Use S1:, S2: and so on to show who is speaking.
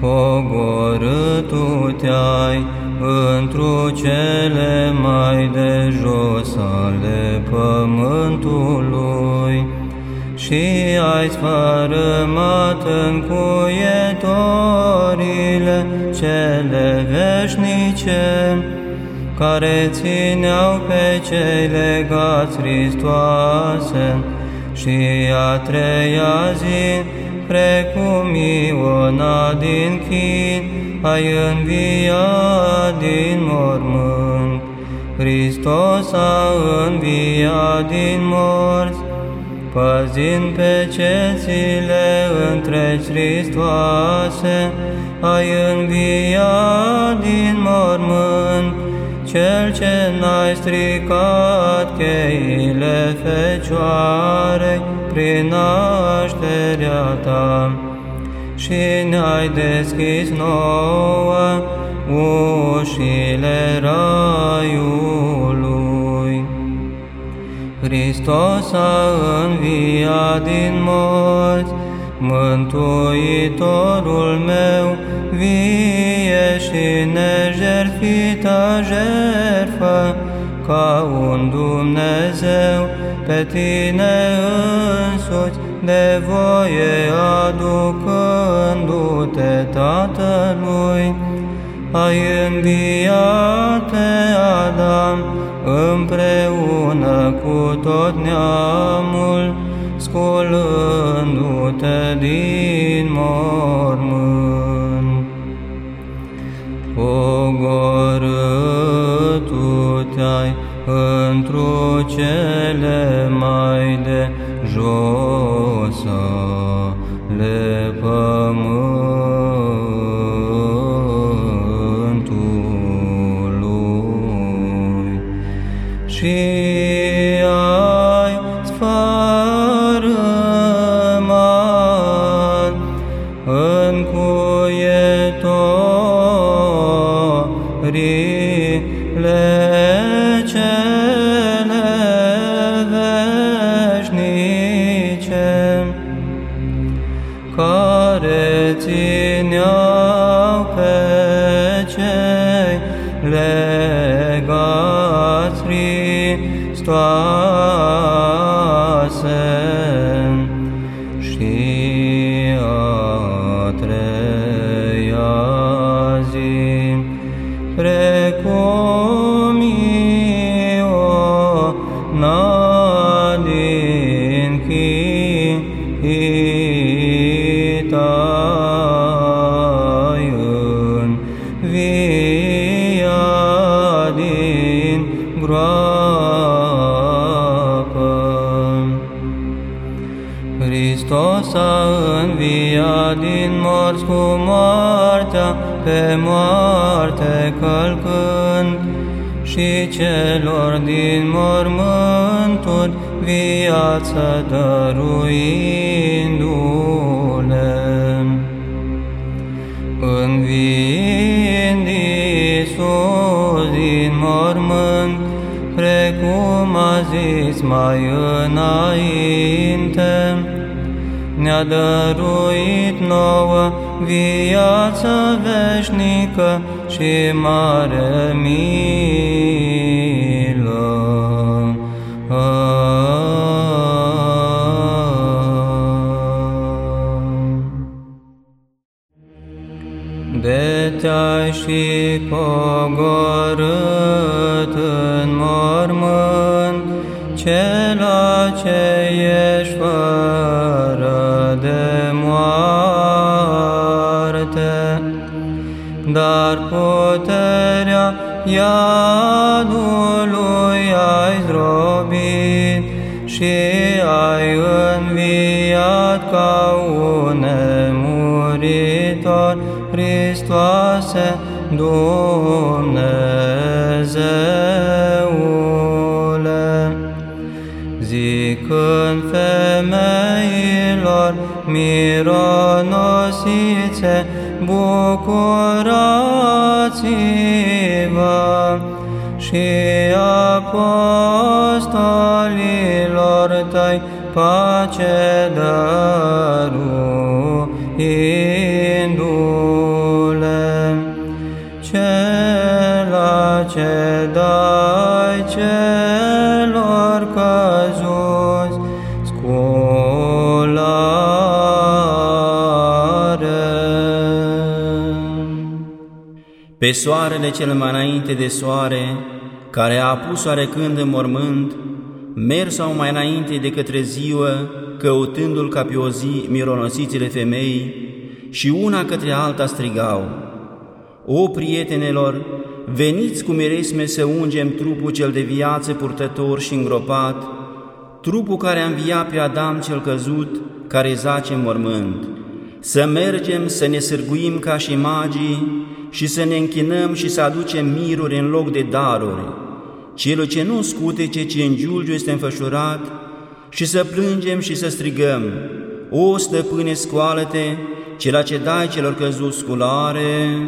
S1: pogorât te-ai întru cele mai de jos ale pământului și ai sfărâmat în cuietorile cele veșnice, care țineau pe cei legați Hristoase și a treia zi, precum Iona din chin, ai înviat din mormânt. Hristos a înviat din morți, păzind pe cețile întregi Hristoase, ai înviat din mormânt, cel ce n-ai stricat cheile Fecioarei prin nașterea ta și ne-ai deschis nouă ușile raiului. Hristos a înviat din morți, Mântuitorul meu, vie și nejertfită jertfă, ca un Dumnezeu, pe tine însuți, de voie aducându-te Tatălui, ai înviat pe Adam împreună cu tot neamul, sculându-te din mormânt. Întru cele mai de jos ale pământului. Și ai sfărâmat în cuietorile care țineau pe cei legați Hristoase a înviat din morți cu moartea, pe moarte călcând, și celor din mormânturi viață dăruindu-le. Înviind Iisus din mormânt, precum a zis mai înainte, ne-a dăruit nouă viață veșnică și mare milă. De te-ai și pogorât în mormânt, cela ce ești fără iadului ai zdrobit și ai înviat ca un nemuritor, Hristoase, Dumnezeule. mironosiți, bucurați-vă! Și apostolilor tăi pace dăruindu-le.
S2: Cela ce dai celor căzuți, Pe soarele cel mai înainte de soare, care a apus oarecând în mormânt, merg sau mai înainte de către ziua, căutându-l ca pe o zi mironosițile femei, și una către alta strigau, O prietenelor, veniți cu miresme să ungem trupul cel de viață purtător și îngropat, trupul care a înviat pe Adam cel căzut, care zace în mormânt, să mergem să ne sârguim ca și magii și să ne închinăm și să aducem miruri în loc de daruri, celul ce nu scutece, ci în giulgiu este înfășurat, și să plângem și să strigăm, O stăpâne, scoală-te, cela ce dai celor căzuți sculare,